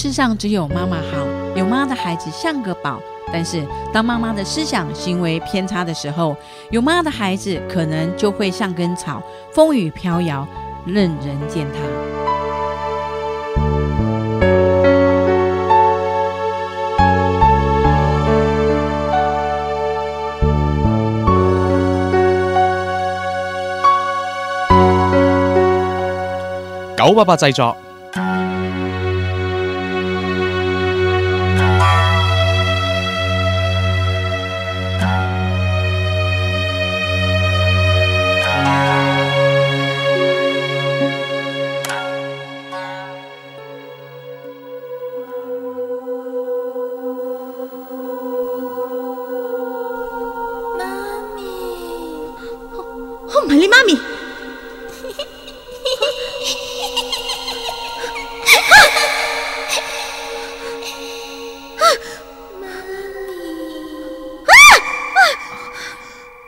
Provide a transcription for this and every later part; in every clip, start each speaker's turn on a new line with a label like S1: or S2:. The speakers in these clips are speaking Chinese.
S1: 世上只有妈妈好，有妈的孩子像个宝。但是，当妈妈的思想行为偏差的时候，有妈的孩子可能就会像根草，风雨飘摇，任人践踏。
S2: 九八八制作。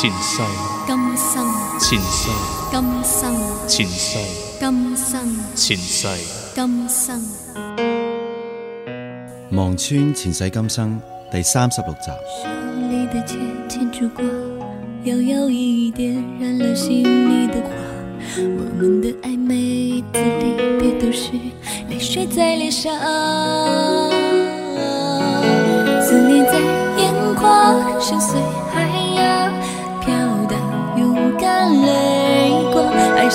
S2: 前世，
S3: 今生，
S2: 前世，
S3: 今生，
S2: 前世，
S3: 今生，
S2: 前世。
S3: 今生。
S4: 望穿前世今生第三十六集。
S3: 手里的剑牵住光，摇摇一点燃了心里的花。我们的暧昧字里别都是泪水在脸上，思念在眼眶，深邃